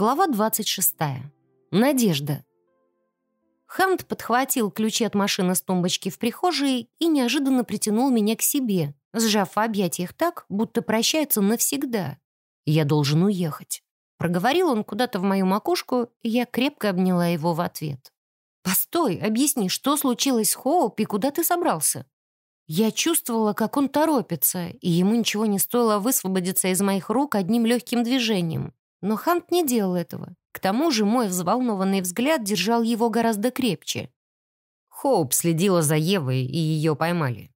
Глава 26. Надежда. Хант подхватил ключи от машины с тумбочки в прихожей и неожиданно притянул меня к себе, сжав в объятиях так, будто прощается навсегда. «Я должен уехать». Проговорил он куда-то в мою макушку, и я крепко обняла его в ответ. «Постой, объясни, что случилось с Хоуп и куда ты собрался?» Я чувствовала, как он торопится, и ему ничего не стоило высвободиться из моих рук одним легким движением. Но Хант не делал этого. К тому же мой взволнованный взгляд держал его гораздо крепче. Хоуп следила за Евой, и ее поймали.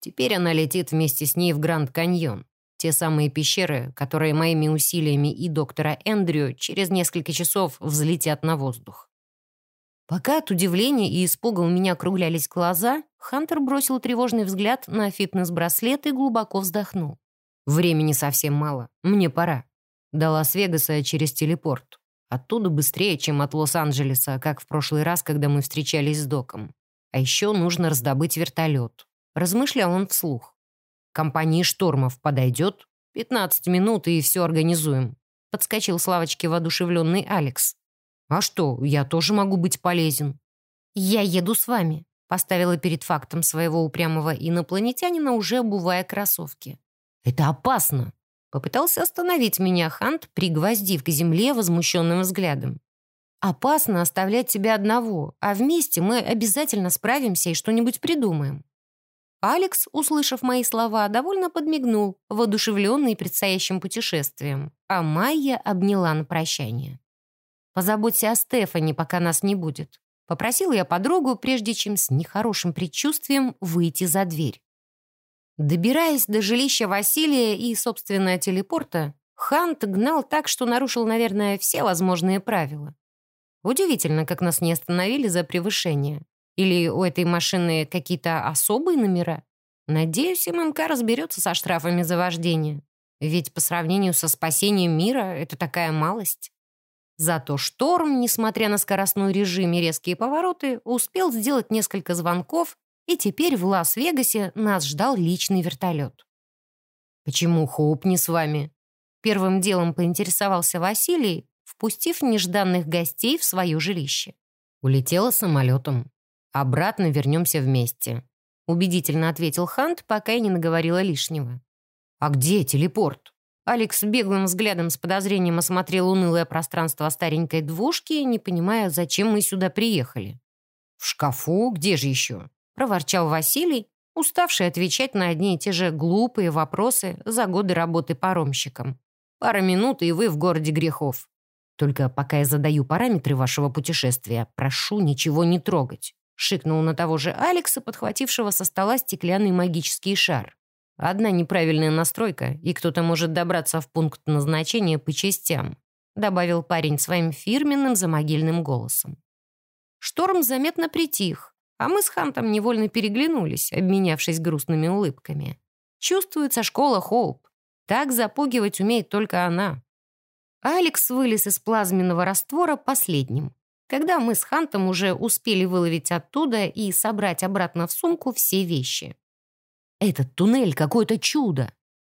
Теперь она летит вместе с ней в Гранд-Каньон. Те самые пещеры, которые моими усилиями и доктора Эндрю через несколько часов взлетят на воздух. Пока от удивления и испуга у меня округлялись глаза, Хантер бросил тревожный взгляд на фитнес-браслет и глубоко вздохнул. «Времени совсем мало. Мне пора. До Лас-Вегаса через телепорт. Оттуда быстрее, чем от Лос-Анджелеса, как в прошлый раз, когда мы встречались с доком. А еще нужно раздобыть вертолет». Размышлял он вслух. «Компании штормов подойдет? 15 минут и все организуем». Подскочил с лавочки воодушевленный Алекс. «А что, я тоже могу быть полезен?» «Я еду с вами», — поставила перед фактом своего упрямого инопланетянина, уже обувая кроссовки. «Это опасно», — попытался остановить меня Хант, пригвоздив к земле возмущенным взглядом. «Опасно оставлять тебя одного, а вместе мы обязательно справимся и что-нибудь придумаем». Алекс, услышав мои слова, довольно подмигнул, воодушевленный предстоящим путешествием, а Майя обняла на прощание. Позаботься о Стефани, пока нас не будет. Попросила я подругу, прежде чем с нехорошим предчувствием выйти за дверь. Добираясь до жилища Василия и, собственно, телепорта, Хант гнал так, что нарушил, наверное, все возможные правила. Удивительно, как нас не остановили за превышение. Или у этой машины какие-то особые номера? Надеюсь, ММК разберется со штрафами за вождение. Ведь по сравнению со спасением мира это такая малость. Зато Шторм, несмотря на скоростной режим и резкие повороты, успел сделать несколько звонков, и теперь в Лас-Вегасе нас ждал личный вертолет. «Почему Хоуп не с вами?» Первым делом поинтересовался Василий, впустив нежданных гостей в свое жилище. «Улетела самолетом. Обратно вернемся вместе», убедительно ответил Хант, пока я не наговорила лишнего. «А где телепорт?» Алекс беглым взглядом с подозрением осмотрел унылое пространство старенькой двушки, не понимая, зачем мы сюда приехали. «В шкафу? Где же еще?» — проворчал Василий, уставший отвечать на одни и те же глупые вопросы за годы работы паромщиком. «Пара минут, и вы в городе грехов. Только пока я задаю параметры вашего путешествия, прошу ничего не трогать», — шикнул на того же Алекса, подхватившего со стола стеклянный магический шар. Одна неправильная настройка, и кто-то может добраться в пункт назначения по частям», добавил парень своим фирменным замогильным голосом. Шторм заметно притих, а мы с Хантом невольно переглянулись, обменявшись грустными улыбками. Чувствуется школа Хоуп. Так запугивать умеет только она. Алекс вылез из плазменного раствора последним, когда мы с Хантом уже успели выловить оттуда и собрать обратно в сумку все вещи. Этот туннель — какое-то чудо.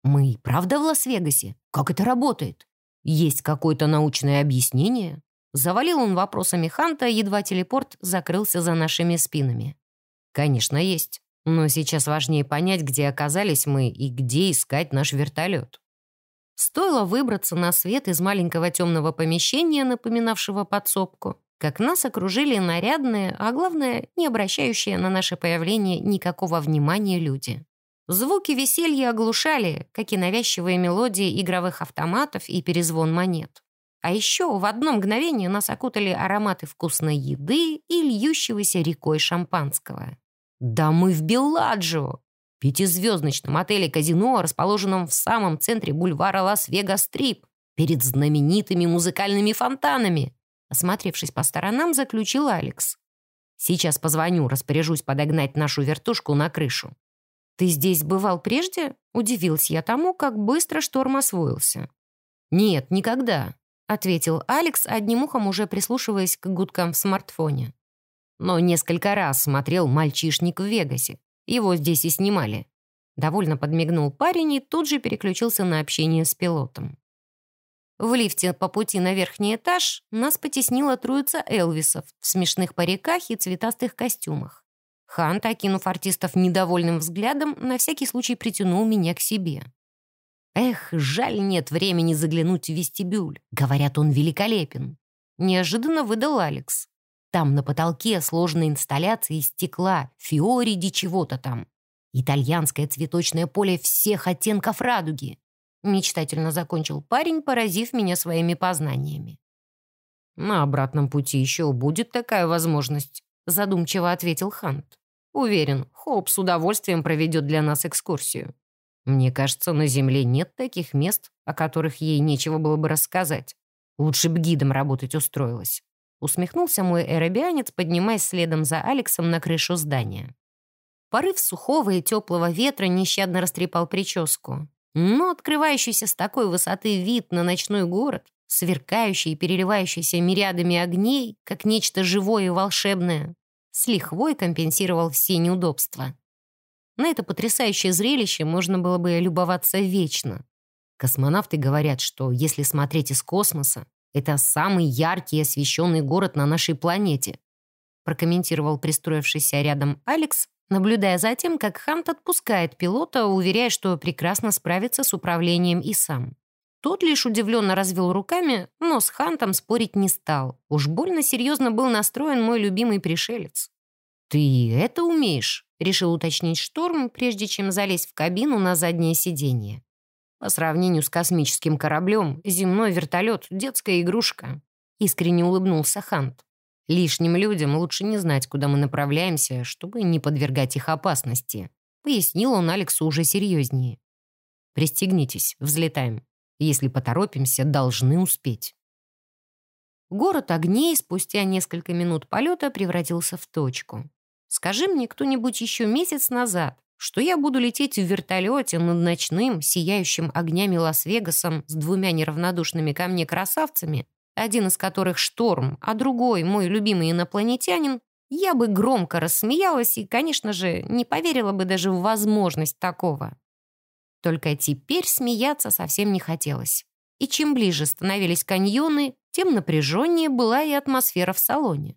Мы правда в Лас-Вегасе? Как это работает? Есть какое-то научное объяснение?» Завалил он вопросами Ханта, едва телепорт закрылся за нашими спинами. «Конечно, есть. Но сейчас важнее понять, где оказались мы и где искать наш вертолет». Стоило выбраться на свет из маленького темного помещения, напоминавшего подсобку, как нас окружили нарядные, а главное, не обращающие на наше появление никакого внимания люди. Звуки веселья оглушали, как и навязчивые мелодии игровых автоматов и перезвон монет. А еще в одно мгновение нас окутали ароматы вкусной еды и льющегося рекой шампанского. Да мы в Белладжио, пятизвездочном отеле-казино, расположенном в самом центре бульвара Лас-Вегас-Стрип, перед знаменитыми музыкальными фонтанами. Осмотревшись по сторонам, заключил Алекс. «Сейчас позвоню, распоряжусь подогнать нашу вертушку на крышу. «Ты здесь бывал прежде?» — удивился я тому, как быстро шторм освоился. «Нет, никогда», — ответил Алекс, одним ухом уже прислушиваясь к гудкам в смартфоне. «Но несколько раз смотрел «Мальчишник в Вегасе». Его здесь и снимали». Довольно подмигнул парень и тут же переключился на общение с пилотом. В лифте по пути на верхний этаж нас потеснила троица Элвисов в смешных париках и цветастых костюмах. Хант, окинув артистов недовольным взглядом, на всякий случай притянул меня к себе. Эх, жаль, нет времени заглянуть в вестибюль. Говорят, он великолепен. Неожиданно выдал Алекс. Там на потолке сложная инсталляция из стекла, фиори ди чего-то там. Итальянское цветочное поле всех оттенков радуги. Мечтательно закончил парень, поразив меня своими познаниями. «На обратном пути еще будет такая возможность», задумчиво ответил Хант. «Уверен, Хоуп с удовольствием проведет для нас экскурсию. Мне кажется, на Земле нет таких мест, о которых ей нечего было бы рассказать. Лучше б гидом работать устроилась». Усмехнулся мой эробианец, поднимаясь следом за Алексом на крышу здания. Порыв сухого и теплого ветра нещадно растрепал прическу. Но открывающийся с такой высоты вид на ночной город, сверкающий и переливающийся мириадами огней, как нечто живое и волшебное, с лихвой компенсировал все неудобства. На это потрясающее зрелище можно было бы любоваться вечно. Космонавты говорят, что если смотреть из космоса, это самый яркий и освещенный город на нашей планете, прокомментировал пристроившийся рядом Алекс, наблюдая за тем, как Хант отпускает пилота, уверяя, что прекрасно справится с управлением и сам. Тот лишь удивленно развел руками, но с Хантом спорить не стал. Уж больно серьезно был настроен мой любимый пришелец. «Ты это умеешь?» — решил уточнить Шторм, прежде чем залезть в кабину на заднее сиденье. По сравнению с космическим кораблем, земной вертолет — детская игрушка. Искренне улыбнулся Хант. Лишним людям лучше не знать, куда мы направляемся, чтобы не подвергать их опасности. Пояснил он Алексу уже серьезнее. «Пристегнитесь, взлетаем. Если поторопимся, должны успеть». Город огней спустя несколько минут полета превратился в точку. Скажи мне кто-нибудь еще месяц назад, что я буду лететь в вертолете над ночным, сияющим огнями Лас-Вегасом с двумя неравнодушными ко мне красавцами, один из которых шторм, а другой мой любимый инопланетянин, я бы громко рассмеялась и, конечно же, не поверила бы даже в возможность такого. Только теперь смеяться совсем не хотелось. И чем ближе становились каньоны, тем напряженнее была и атмосфера в салоне.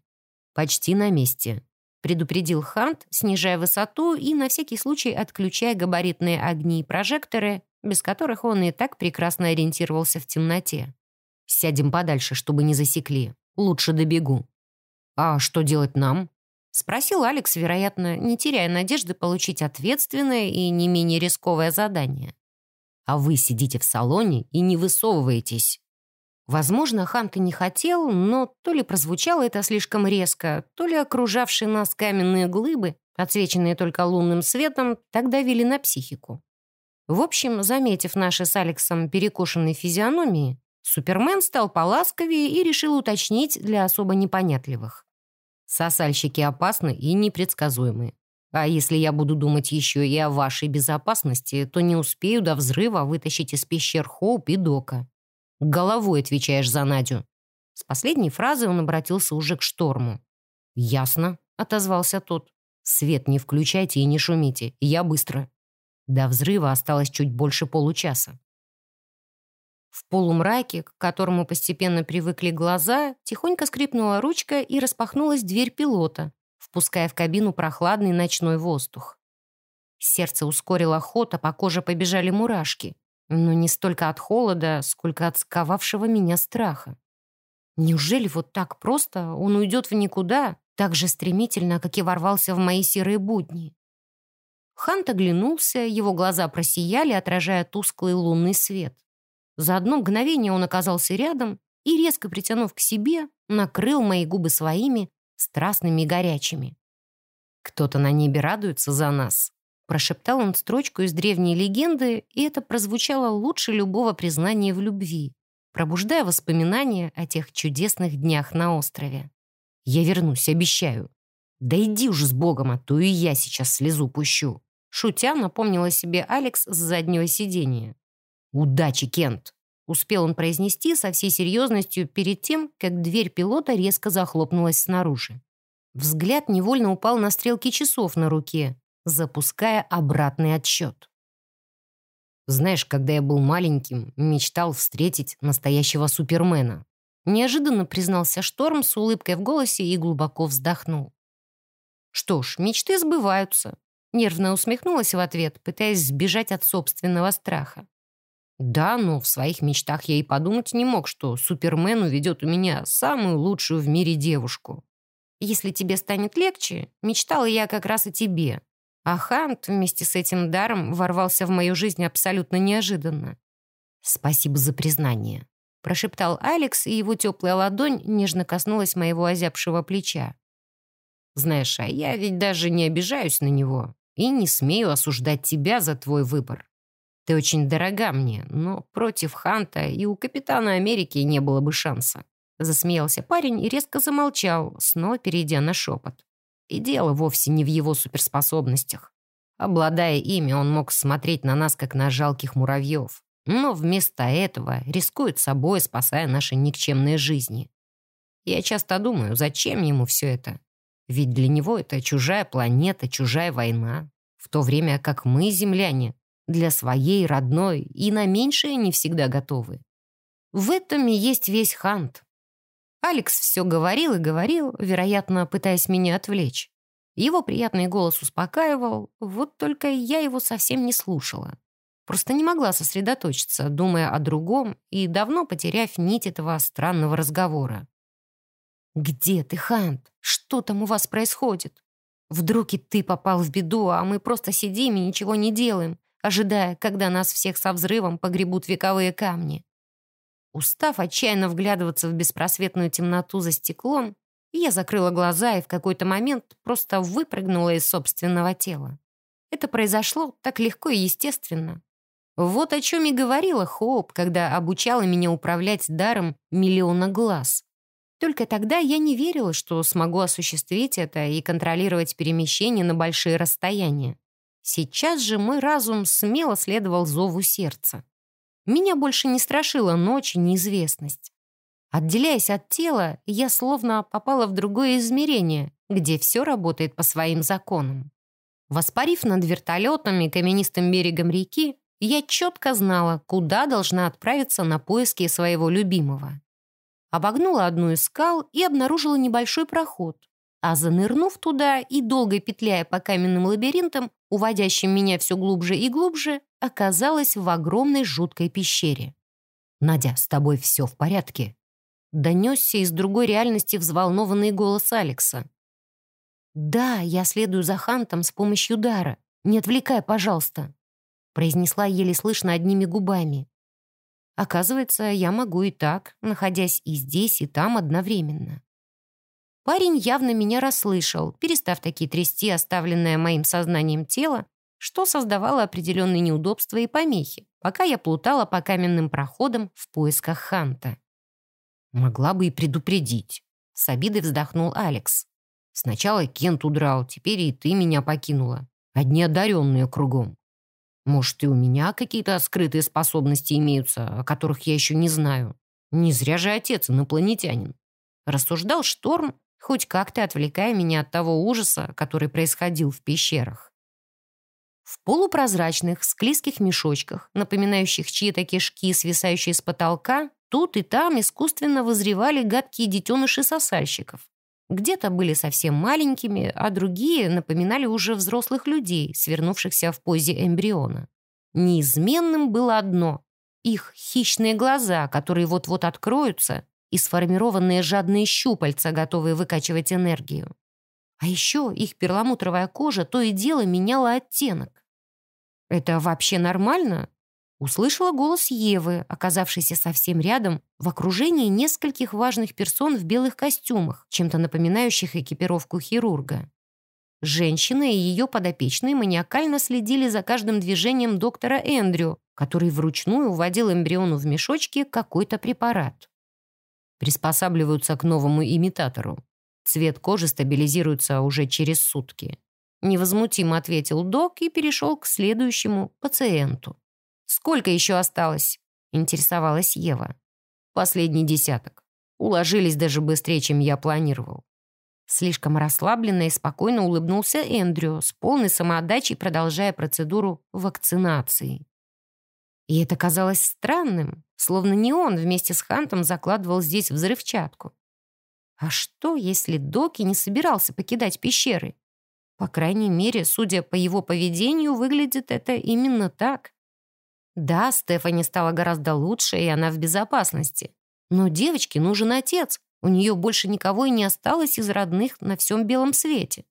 «Почти на месте», — предупредил Хант, снижая высоту и на всякий случай отключая габаритные огни и прожекторы, без которых он и так прекрасно ориентировался в темноте. Сядем подальше, чтобы не засекли. Лучше добегу». «А что делать нам?» Спросил Алекс, вероятно, не теряя надежды получить ответственное и не менее рисковое задание. «А вы сидите в салоне и не высовываетесь». Возможно, Хант не хотел, но то ли прозвучало это слишком резко, то ли окружавшие нас каменные глыбы, отсвеченные только лунным светом, так давили на психику. В общем, заметив наши с Алексом перекошенные физиономии, Супермен стал поласковее и решил уточнить для особо непонятливых. Сосальщики опасны и непредсказуемы. А если я буду думать еще и о вашей безопасности, то не успею до взрыва вытащить из пещер Хоуп и Дока. Головой отвечаешь за Надю». С последней фразы он обратился уже к шторму. «Ясно», — отозвался тот. «Свет не включайте и не шумите, я быстро». До взрыва осталось чуть больше получаса. В полумраке, к которому постепенно привыкли глаза, тихонько скрипнула ручка и распахнулась дверь пилота, впуская в кабину прохладный ночной воздух. Сердце ускорило ход, а по коже побежали мурашки. Но не столько от холода, сколько от сковавшего меня страха. Неужели вот так просто он уйдет в никуда, так же стремительно, как и ворвался в мои серые будни? Хант оглянулся, его глаза просияли, отражая тусклый лунный свет. За одно мгновение он оказался рядом и, резко притянув к себе, накрыл мои губы своими, страстными и горячими. «Кто-то на небе радуется за нас», прошептал он строчку из древней легенды, и это прозвучало лучше любого признания в любви, пробуждая воспоминания о тех чудесных днях на острове. «Я вернусь, обещаю. Да иди уж с Богом, а то и я сейчас слезу пущу». Шутя напомнила себе Алекс с заднего сиденья. «Удачи, Кент!» — успел он произнести со всей серьезностью перед тем, как дверь пилота резко захлопнулась снаружи. Взгляд невольно упал на стрелки часов на руке, запуская обратный отсчет. Знаешь, когда я был маленьким, мечтал встретить настоящего супермена. Неожиданно признался Шторм с улыбкой в голосе и глубоко вздохнул. Что ж, мечты сбываются. Нервно усмехнулась в ответ, пытаясь сбежать от собственного страха. Да, но в своих мечтах я и подумать не мог, что Супермен уведет у меня самую лучшую в мире девушку. Если тебе станет легче, мечтала я как раз о тебе. А Хант вместе с этим даром ворвался в мою жизнь абсолютно неожиданно. «Спасибо за признание», — прошептал Алекс, и его теплая ладонь нежно коснулась моего озябшего плеча. «Знаешь, а я ведь даже не обижаюсь на него и не смею осуждать тебя за твой выбор. Ты очень дорога мне, но против Ханта и у Капитана Америки не было бы шанса». Засмеялся парень и резко замолчал, снова перейдя на шепот. И дело вовсе не в его суперспособностях. Обладая ими, он мог смотреть на нас, как на жалких муравьев. Но вместо этого рискует собой, спасая наши никчемные жизни. Я часто думаю, зачем ему все это? Ведь для него это чужая планета, чужая война. В то время как мы, земляне, для своей родной и на меньшее не всегда готовы. В этом и есть весь хант. Алекс все говорил и говорил, вероятно, пытаясь меня отвлечь. Его приятный голос успокаивал, вот только я его совсем не слушала. Просто не могла сосредоточиться, думая о другом и давно потеряв нить этого странного разговора. «Где ты, Хант? Что там у вас происходит? Вдруг и ты попал в беду, а мы просто сидим и ничего не делаем, ожидая, когда нас всех со взрывом погребут вековые камни?» Устав отчаянно вглядываться в беспросветную темноту за стеклом, я закрыла глаза и в какой-то момент просто выпрыгнула из собственного тела. Это произошло так легко и естественно. Вот о чем и говорила Хоуп, когда обучала меня управлять даром миллиона глаз. Только тогда я не верила, что смогу осуществить это и контролировать перемещение на большие расстояния. Сейчас же мой разум смело следовал зову сердца. Меня больше не страшила ночь и неизвестность. Отделяясь от тела, я словно попала в другое измерение, где все работает по своим законам. Воспарив над вертолетом и каменистым берегом реки, я четко знала, куда должна отправиться на поиски своего любимого. Обогнула одну из скал и обнаружила небольшой проход, а занырнув туда и долго петляя по каменным лабиринтам, уводящим меня все глубже и глубже, оказалась в огромной жуткой пещере. «Надя, с тобой все в порядке?» Донесся из другой реальности взволнованный голос Алекса. «Да, я следую за Хантом с помощью дара. Не отвлекай, пожалуйста», произнесла еле слышно одними губами. Оказывается, я могу и так, находясь и здесь, и там одновременно. Парень явно меня расслышал, перестав таки трясти оставленное моим сознанием тело, что создавало определенные неудобства и помехи, пока я плутала по каменным проходам в поисках Ханта. «Могла бы и предупредить», — с обидой вздохнул Алекс. «Сначала Кент удрал, теперь и ты меня покинула. Одни одаренные кругом. Может, и у меня какие-то скрытые способности имеются, о которых я еще не знаю. Не зря же отец инопланетянин». Рассуждал Шторм, хоть как-то отвлекая меня от того ужаса, который происходил в пещерах. В полупрозрачных, склизких мешочках, напоминающих чьи-то кишки, свисающие с потолка, тут и там искусственно вызревали гадкие детеныши сосальщиков. Где-то были совсем маленькими, а другие напоминали уже взрослых людей, свернувшихся в позе эмбриона. Неизменным было одно — их хищные глаза, которые вот-вот откроются, и сформированные жадные щупальца, готовые выкачивать энергию. А еще их перламутровая кожа то и дело меняла оттенок. «Это вообще нормально?» Услышала голос Евы, оказавшейся совсем рядом, в окружении нескольких важных персон в белых костюмах, чем-то напоминающих экипировку хирурга. Женщина и ее подопечные маниакально следили за каждым движением доктора Эндрю, который вручную вводил эмбриону в мешочке какой-то препарат приспосабливаются к новому имитатору. Цвет кожи стабилизируется уже через сутки. Невозмутимо ответил док и перешел к следующему пациенту. «Сколько еще осталось?» — интересовалась Ева. «Последний десяток. Уложились даже быстрее, чем я планировал». Слишком расслабленно и спокойно улыбнулся Эндрю, с полной самоотдачей продолжая процедуру вакцинации. И это казалось странным, словно не он вместе с Хантом закладывал здесь взрывчатку. А что, если Доки не собирался покидать пещеры? По крайней мере, судя по его поведению, выглядит это именно так. Да, Стефани стала гораздо лучше, и она в безопасности. Но девочке нужен отец. У нее больше никого и не осталось из родных на всем белом свете.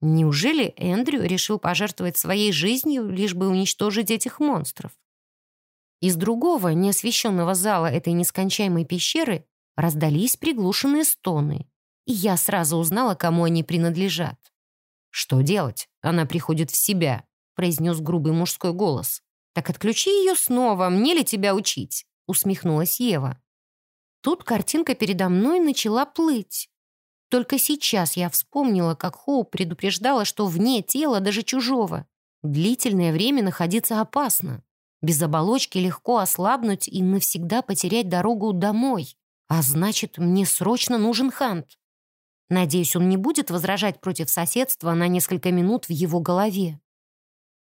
Неужели Эндрю решил пожертвовать своей жизнью, лишь бы уничтожить этих монстров? Из другого, неосвещенного зала этой нескончаемой пещеры раздались приглушенные стоны, и я сразу узнала, кому они принадлежат. «Что делать? Она приходит в себя», — произнес грубый мужской голос. «Так отключи ее снова, мне ли тебя учить?» — усмехнулась Ева. Тут картинка передо мной начала плыть. Только сейчас я вспомнила, как Хоуп предупреждала, что вне тела, даже чужого, длительное время находиться опасно. Без оболочки легко ослабнуть и навсегда потерять дорогу домой. А значит, мне срочно нужен Хант. Надеюсь, он не будет возражать против соседства на несколько минут в его голове.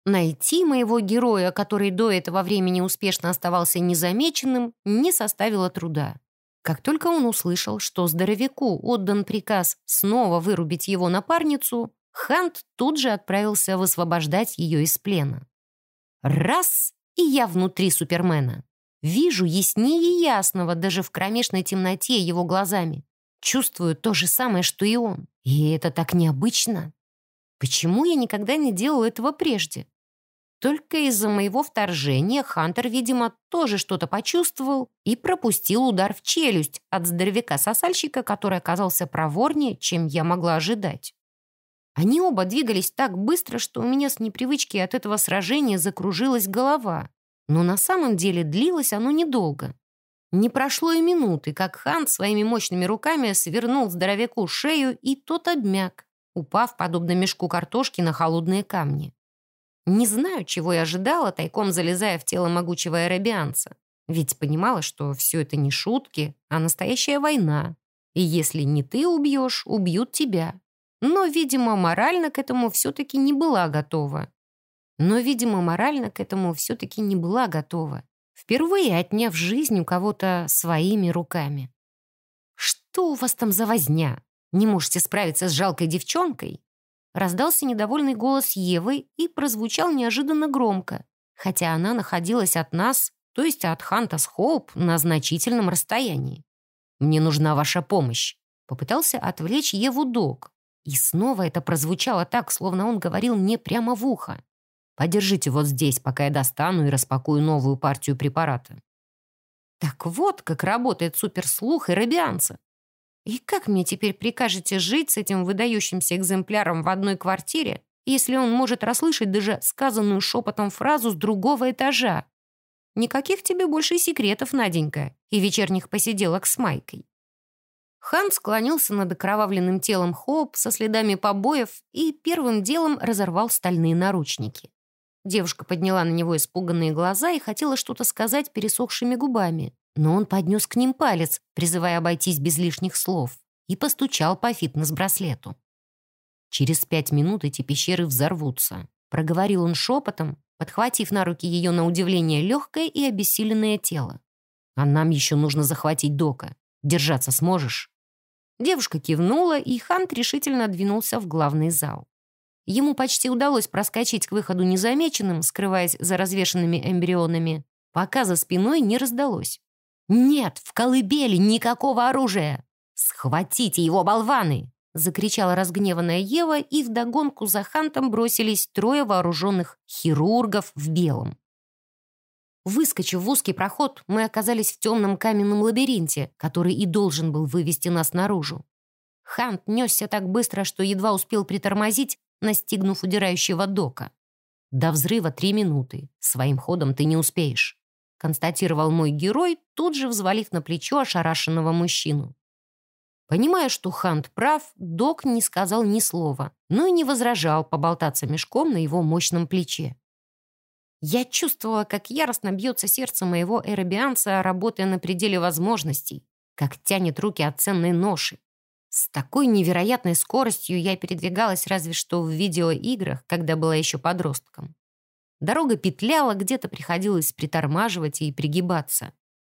Найти моего героя, который до этого времени успешно оставался незамеченным, не составило труда. Как только он услышал, что здоровяку отдан приказ снова вырубить его напарницу, Хант тут же отправился высвобождать ее из плена. Раз, и я внутри Супермена. Вижу яснее ясного даже в кромешной темноте его глазами. Чувствую то же самое, что и он. И это так необычно. Почему я никогда не делал этого прежде? Только из-за моего вторжения Хантер, видимо, тоже что-то почувствовал и пропустил удар в челюсть от здоровяка-сосальщика, который оказался проворнее, чем я могла ожидать. Они оба двигались так быстро, что у меня с непривычки от этого сражения закружилась голова. Но на самом деле длилось оно недолго. Не прошло и минуты, как Хан своими мощными руками свернул здоровяку шею, и тот обмяк, упав, подобно мешку картошки, на холодные камни. Не знаю, чего я ожидала, тайком залезая в тело могучего аэробианца. Ведь понимала, что все это не шутки, а настоящая война. И если не ты убьешь, убьют тебя. Но, видимо, морально к этому все-таки не была готова. Но, видимо, морально к этому все-таки не была готова впервые отняв жизнь у кого-то своими руками. «Что у вас там за возня? Не можете справиться с жалкой девчонкой?» Раздался недовольный голос Евы и прозвучал неожиданно громко, хотя она находилась от нас, то есть от Ханта с Хоуп, на значительном расстоянии. «Мне нужна ваша помощь», — попытался отвлечь Еву Док. И снова это прозвучало так, словно он говорил мне прямо в ухо. Подержите вот здесь, пока я достану и распакую новую партию препарата». Так вот, как работает суперслух и рабианца. И как мне теперь прикажете жить с этим выдающимся экземпляром в одной квартире, если он может расслышать даже сказанную шепотом фразу с другого этажа? Никаких тебе больше секретов, Наденька, и вечерних посиделок с Майкой. Хан склонился над окровавленным телом Хоуп со следами побоев и первым делом разорвал стальные наручники. Девушка подняла на него испуганные глаза и хотела что-то сказать пересохшими губами. Но он поднес к ним палец, призывая обойтись без лишних слов, и постучал по фитнес-браслету. «Через пять минут эти пещеры взорвутся», — проговорил он шепотом, подхватив на руки ее на удивление легкое и обессиленное тело. «А нам еще нужно захватить Дока. Держаться сможешь?» Девушка кивнула, и Хант решительно двинулся в главный зал. Ему почти удалось проскочить к выходу незамеченным, скрываясь за развешенными эмбрионами, пока за спиной не раздалось. «Нет, в колыбели никакого оружия! Схватите его, болваны!» закричала разгневанная Ева, и вдогонку за Хантом бросились трое вооруженных хирургов в белом. Выскочив в узкий проход, мы оказались в темном каменном лабиринте, который и должен был вывести нас наружу. Хант несся так быстро, что едва успел притормозить, настигнув удирающего дока. «До взрыва три минуты. Своим ходом ты не успеешь», констатировал мой герой, тут же взвалив на плечо ошарашенного мужчину. Понимая, что Хант прав, док не сказал ни слова, но и не возражал поболтаться мешком на его мощном плече. Я чувствовала, как яростно бьется сердце моего эробианца, работая на пределе возможностей, как тянет руки от ценной ноши, с такой невероятной скоростью я передвигалась разве что в видеоиграх, когда была еще подростком. Дорога петляла, где-то приходилось притормаживать и пригибаться.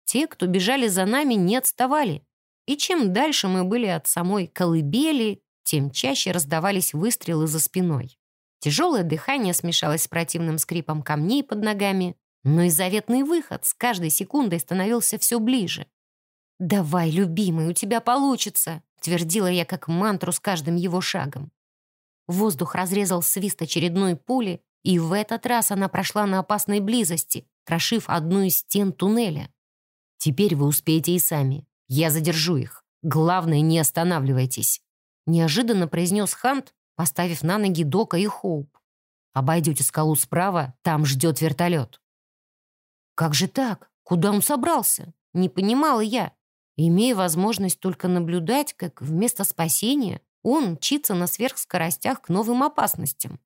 Те, кто бежали за нами, не отставали. И чем дальше мы были от самой колыбели, тем чаще раздавались выстрелы за спиной. Тяжелое дыхание смешалось с противным скрипом камней под ногами, но и заветный выход с каждой секундой становился все ближе. «Давай, любимый, у тебя получится!» — твердила я как мантру с каждым его шагом. Воздух разрезал свист очередной пули, и в этот раз она прошла на опасной близости, прошив одну из стен туннеля. «Теперь вы успеете и сами. Я задержу их. Главное, не останавливайтесь», — неожиданно произнес Хант, поставив на ноги Дока и Хоуп. «Обойдете скалу справа, там ждет вертолет». «Как же так? Куда он собрался?» Не понимала я, имея возможность только наблюдать, как вместо спасения он мчится на сверхскоростях к новым опасностям.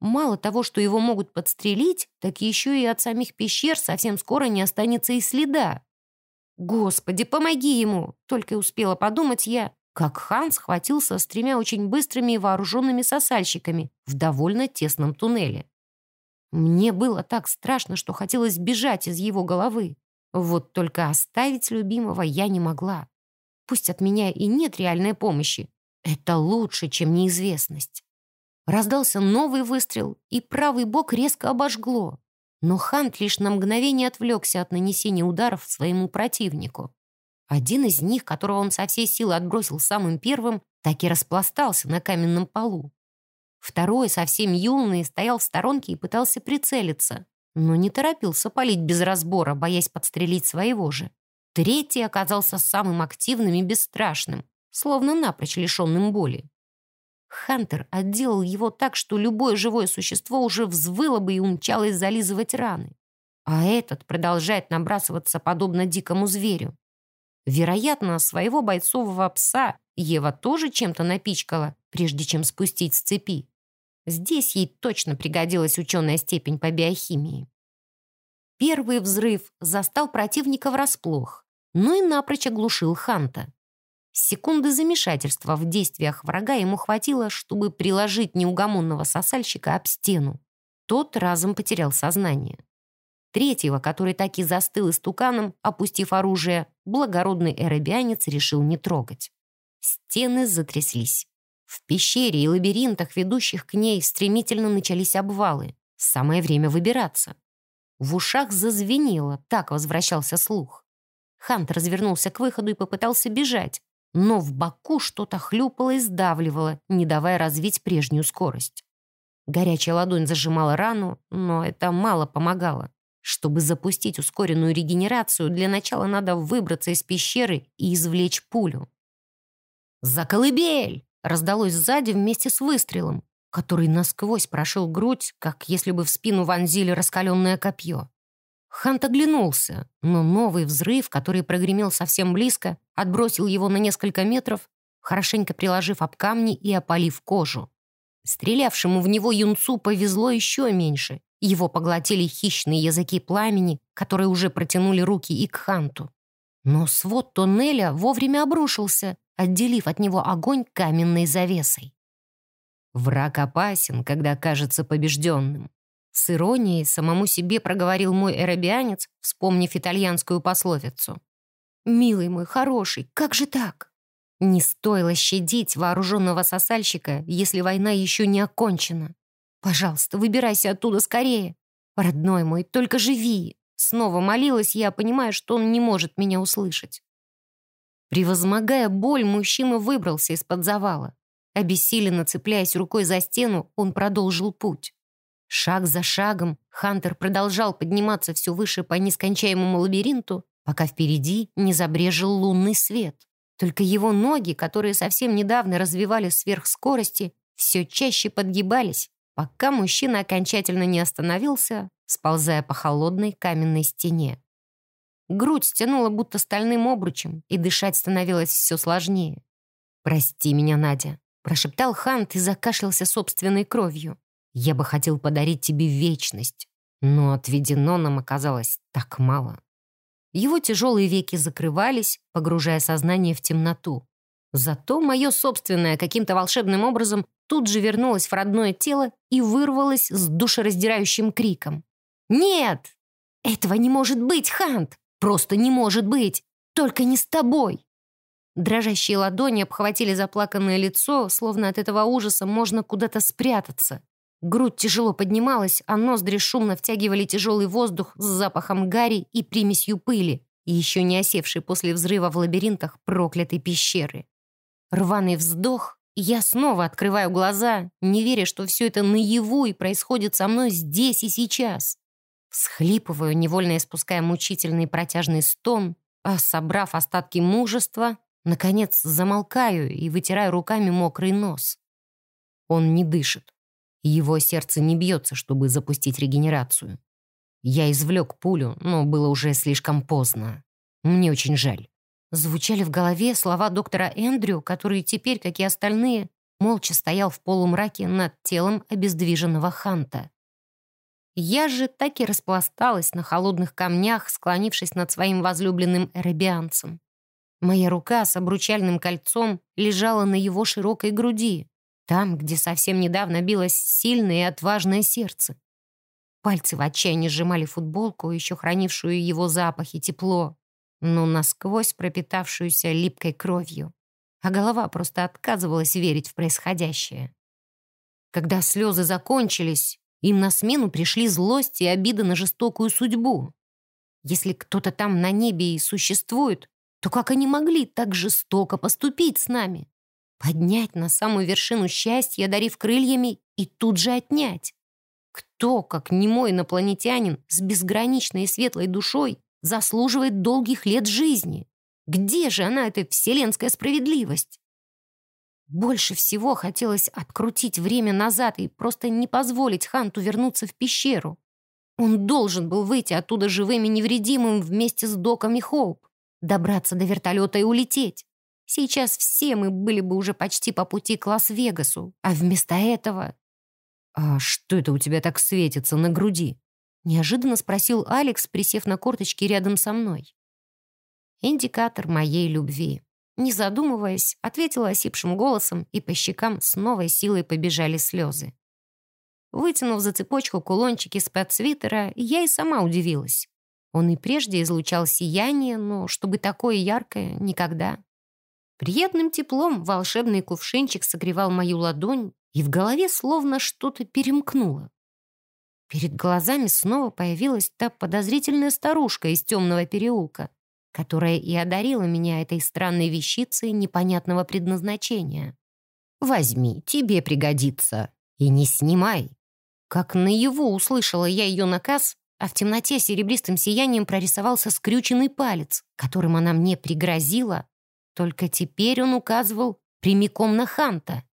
Мало того, что его могут подстрелить, так еще и от самих пещер совсем скоро не останется и следа. «Господи, помоги ему!» — только успела подумать я, как Хан схватился с тремя очень быстрыми и вооруженными сосальщиками в довольно тесном туннеле. Мне было так страшно, что хотелось бежать из его головы. Вот только оставить любимого я не могла. Пусть от меня и нет реальной помощи. Это лучше, чем неизвестность. Раздался новый выстрел, и правый бок резко обожгло. Но Хант лишь на мгновение отвлекся от нанесения ударов своему противнику. Один из них, которого он со всей силы отбросил самым первым, так и распластался на каменном полу. Второй, совсем юный, стоял в сторонке и пытался прицелиться но не торопился палить без разбора, боясь подстрелить своего же. Третий оказался самым активным и бесстрашным, словно напрочь лишенным боли. Хантер отделал его так, что любое живое существо уже взвыло бы и умчалось зализывать раны. А этот продолжает набрасываться подобно дикому зверю. Вероятно, своего бойцового пса Ева тоже чем-то напичкала, прежде чем спустить с цепи. Здесь ей точно пригодилась ученая степень по биохимии. Первый взрыв застал противника врасплох, но и напрочь оглушил Ханта. Секунды замешательства в действиях врага ему хватило, чтобы приложить неугомонного сосальщика об стену. Тот разом потерял сознание. Третьего, который так и застыл истуканом, опустив оружие, благородный эребианец решил не трогать. Стены затряслись. В пещере и лабиринтах, ведущих к ней, стремительно начались обвалы. Самое время выбираться. В ушах зазвенело, так возвращался слух. Хант развернулся к выходу и попытался бежать, но в боку что-то хлюпало и сдавливало, не давая развить прежнюю скорость. Горячая ладонь зажимала рану, но это мало помогало. Чтобы запустить ускоренную регенерацию, для начала надо выбраться из пещеры и извлечь пулю. «За колыбель!» Раздалось сзади вместе с выстрелом, который насквозь прошил грудь, как если бы в спину вонзили раскаленное копье. Хант оглянулся, но новый взрыв, который прогремел совсем близко, отбросил его на несколько метров, хорошенько приложив об камни и опалив кожу. Стрелявшему в него юнцу повезло еще меньше. Его поглотили хищные языки пламени, которые уже протянули руки и к Ханту. Но свод тоннеля вовремя обрушился, отделив от него огонь каменной завесой. Враг опасен, когда кажется побежденным. С иронией самому себе проговорил мой эребианец, вспомнив итальянскую пословицу. «Милый мой, хороший, как же так?» Не стоило щадить вооруженного сосальщика, если война еще не окончена. Пожалуйста, выбирайся оттуда скорее. Родной мой, только живи. Снова молилась я, понимая, что он не может меня услышать. Превозмогая боль, мужчина выбрался из-под завала. Обессиленно цепляясь рукой за стену, он продолжил путь. Шаг за шагом Хантер продолжал подниматься все выше по нескончаемому лабиринту, пока впереди не забрежил лунный свет. Только его ноги, которые совсем недавно развивали сверхскорости, все чаще подгибались, пока мужчина окончательно не остановился, сползая по холодной каменной стене. Грудь стянула будто стальным обручем, и дышать становилось все сложнее. «Прости меня, Надя», Прошептал Хант и закашлялся собственной кровью. «Я бы хотел подарить тебе вечность, но отведено нам оказалось так мало». Его тяжелые веки закрывались, погружая сознание в темноту. Зато мое собственное каким-то волшебным образом тут же вернулась в родное тело и вырвалась с душераздирающим криком. «Нет! Этого не может быть, Хант! Просто не может быть! Только не с тобой!» Дрожащие ладони обхватили заплаканное лицо, словно от этого ужаса можно куда-то спрятаться. Грудь тяжело поднималась, а ноздри шумно втягивали тяжелый воздух с запахом гари и примесью пыли, еще не осевшей после взрыва в лабиринтах проклятой пещеры. Рваный вздох, я снова открываю глаза, не веря, что все это наяву и происходит со мной здесь и сейчас. Схлипываю, невольно испуская мучительный протяжный стон, а, собрав остатки мужества, наконец замолкаю и вытираю руками мокрый нос. Он не дышит. Его сердце не бьется, чтобы запустить регенерацию. Я извлек пулю, но было уже слишком поздно. Мне очень жаль. Звучали в голове слова доктора Эндрю, который теперь, как и остальные, молча стоял в полумраке над телом обездвиженного Ханта. Я же так и распласталась на холодных камнях, склонившись над своим возлюбленным эребианцем. Моя рука с обручальным кольцом лежала на его широкой груди, там, где совсем недавно билось сильное и отважное сердце. Пальцы в отчаянии сжимали футболку, еще хранившую его запах и тепло, но насквозь пропитавшуюся липкой кровью. А голова просто отказывалась верить в происходящее. Когда слезы закончились, им на смену пришли злость и обида на жестокую судьбу. Если кто-то там на небе и существует, то как они могли так жестоко поступить с нами? Поднять на самую вершину счастья, дарив крыльями, и тут же отнять? Кто, как немой инопланетянин с безграничной и светлой душой, заслуживает долгих лет жизни? Где же она, эта вселенская справедливость? Больше всего хотелось открутить время назад и просто не позволить Ханту вернуться в пещеру. Он должен был выйти оттуда живым и невредимым вместе с Доком и Хоуп, добраться до вертолета и улететь. Сейчас все мы были бы уже почти по пути к Лас-Вегасу, а вместо этого... «А что это у тебя так светится на груди?» Неожиданно спросил Алекс, присев на корточки рядом со мной. Индикатор моей любви. Не задумываясь, ответила осипшим голосом, и по щекам с новой силой побежали слезы. Вытянув за цепочку кулончики с-под свитера, я и сама удивилась. Он и прежде излучал сияние, но чтобы такое яркое — никогда. Приятным теплом волшебный кувшинчик согревал мою ладонь, и в голове словно что-то перемкнуло. Перед глазами снова появилась та подозрительная старушка из темного переулка, которая и одарила меня этой странной вещицей непонятного предназначения. «Возьми, тебе пригодится. И не снимай». Как наяву услышала я ее наказ, а в темноте серебристым сиянием прорисовался скрюченный палец, которым она мне пригрозила, только теперь он указывал прямиком на Ханта.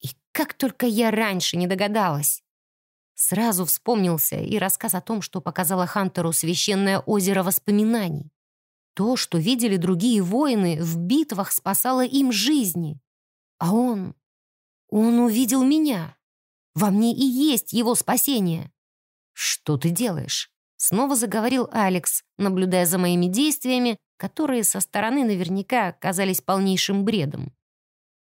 И как только я раньше не догадалась. Сразу вспомнился и рассказ о том, что показала Хантеру священное озеро воспоминаний. То, что видели другие воины, в битвах спасало им жизни. А он... он увидел меня. Во мне и есть его спасение. «Что ты делаешь?» Снова заговорил Алекс, наблюдая за моими действиями, которые со стороны наверняка оказались полнейшим бредом.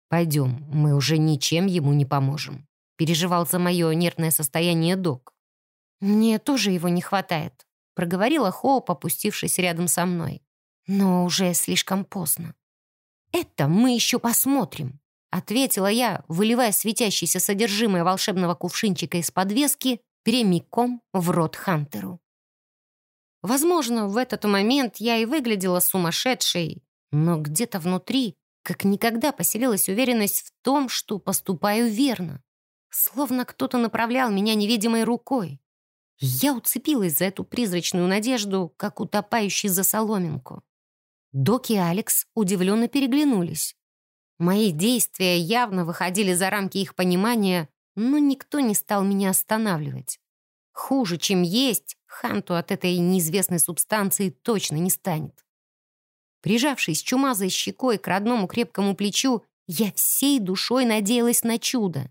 «Пойдем, мы уже ничем ему не поможем», — переживал за мое нервное состояние док. «Мне тоже его не хватает», — проговорила Хоуп, опустившись рядом со мной. Но уже слишком поздно. «Это мы еще посмотрим», — ответила я, выливая светящееся содержимое волшебного кувшинчика из подвески прямиком в рот Хантеру. Возможно, в этот момент я и выглядела сумасшедшей, но где-то внутри как никогда поселилась уверенность в том, что поступаю верно. Словно кто-то направлял меня невидимой рукой. Я уцепилась за эту призрачную надежду, как утопающий за соломинку. Док и Алекс удивленно переглянулись. Мои действия явно выходили за рамки их понимания, но никто не стал меня останавливать. Хуже, чем есть, Ханту от этой неизвестной субстанции точно не станет. Прижавшись чумазой щекой к родному крепкому плечу, я всей душой надеялась на чудо.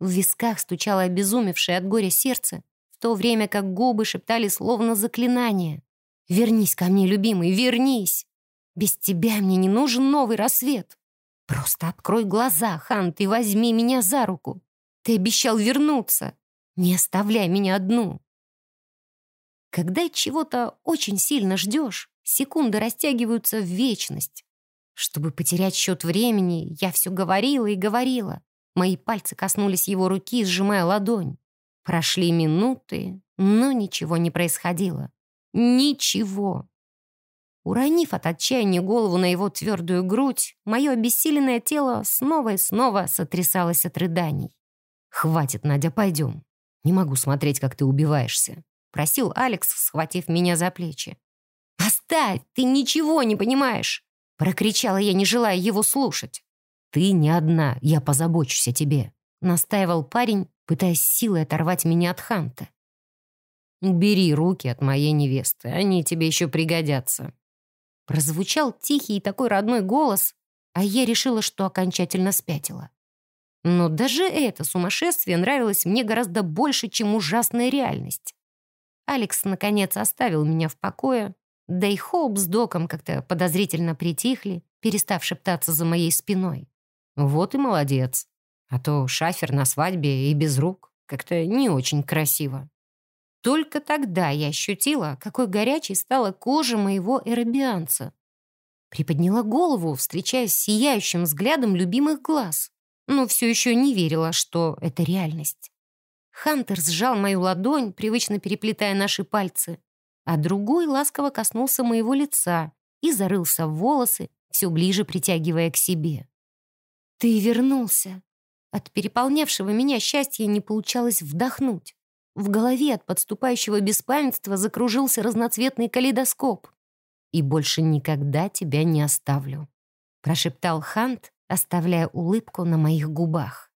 В висках стучало обезумевшее от горя сердце, в то время как губы шептали словно заклинание. «Вернись ко мне, любимый, вернись!» Без тебя мне не нужен новый рассвет. «Просто открой глаза, Хант, и возьми меня за руку. Ты обещал вернуться. Не оставляй меня одну». Когда чего-то очень сильно ждешь, секунды растягиваются в вечность. Чтобы потерять счет времени, я все говорила и говорила. Мои пальцы коснулись его руки, сжимая ладонь. Прошли минуты, но ничего не происходило. Ничего. Уронив от отчаяния голову на его твердую грудь, мое обессиленное тело снова и снова сотрясалось от рыданий. «Хватит, Надя, пойдем. Не могу смотреть, как ты убиваешься», — просил Алекс, схватив меня за плечи. «Оставь, ты ничего не понимаешь!» — прокричала я, не желая его слушать. «Ты не одна, я позабочусь о тебе», — настаивал парень, пытаясь силой оторвать меня от Ханта. «Убери руки от моей невесты, они тебе еще пригодятся», Прозвучал тихий и такой родной голос, а я решила, что окончательно спятила. Но даже это сумасшествие нравилось мне гораздо больше, чем ужасная реальность. Алекс, наконец, оставил меня в покое, да и Хоуп с Доком как-то подозрительно притихли, перестав шептаться за моей спиной. Вот и молодец. А то шафер на свадьбе и без рук. Как-то не очень красиво. Только тогда я ощутила, какой горячей стала кожа моего эробианца. Приподняла голову, встречаясь с сияющим взглядом любимых глаз, но все еще не верила, что это реальность. Хантер сжал мою ладонь, привычно переплетая наши пальцы, а другой ласково коснулся моего лица и зарылся в волосы, все ближе притягивая к себе. «Ты вернулся!» От переполнявшего меня счастья не получалось вдохнуть. В голове от подступающего беспамятства закружился разноцветный калейдоскоп. «И больше никогда тебя не оставлю», — прошептал Хант, оставляя улыбку на моих губах.